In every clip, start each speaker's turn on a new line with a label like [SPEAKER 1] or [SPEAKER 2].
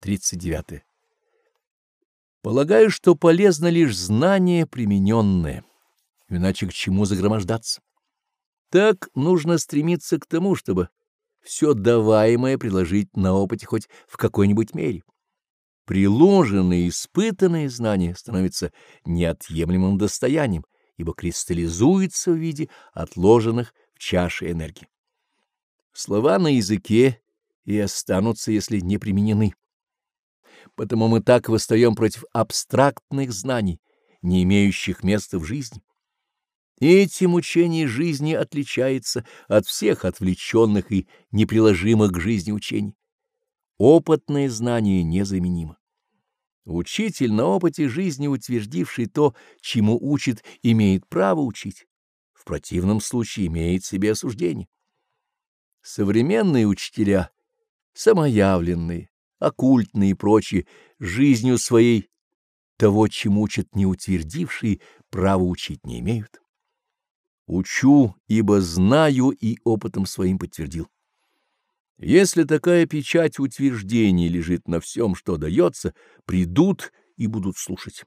[SPEAKER 1] 39. Полагаю, что полезно лишь знание примененное, иначе к чему загромождаться. Так нужно стремиться к тому, чтобы все даваемое приложить на опыте хоть в какой-нибудь мере. Приложенные, испытанные знания становятся неотъемлемым достоянием, ибо кристаллизуются в виде отложенных в чаше энергии. Слова на языке и останутся, если не применены. Потому мы так восстаем против абстрактных знаний, не имеющих места в жизни. Этим учение жизни отличается от всех отвлеченных и неприложимых к жизни учений. Опытное знание незаменимо. Учитель на опыте жизни, утвердивший то, чему учит, имеет право учить. В противном случае имеет себе осуждение. Современные учителя, самоявленные, оккультные и прочие, жизнью своей того, чему учат неутвердившие, право учить не имеют. Учу, ибо знаю и опытом своим подтвердил. Если такая печать утверждений лежит на всем, что дается, придут и будут слушать.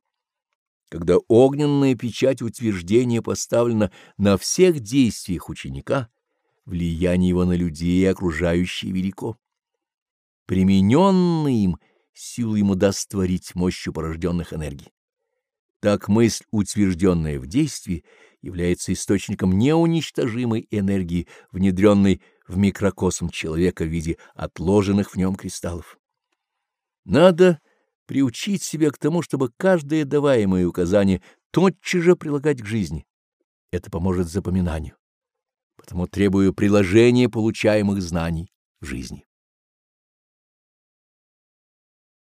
[SPEAKER 1] Когда огненная печать утверждения поставлена на всех действиях ученика, влияние его на людей и окружающие велико примененный им, силу ему даст творить мощью порожденных энергий. Так мысль, утвержденная в действии, является источником неуничтожимой энергии, внедренной в микрокосм человека в виде отложенных в нем кристаллов. Надо приучить себя к тому, чтобы каждое даваемое указание тотчас же прилагать к жизни. Это поможет запоминанию. Потому требую приложения получаемых знаний в жизни.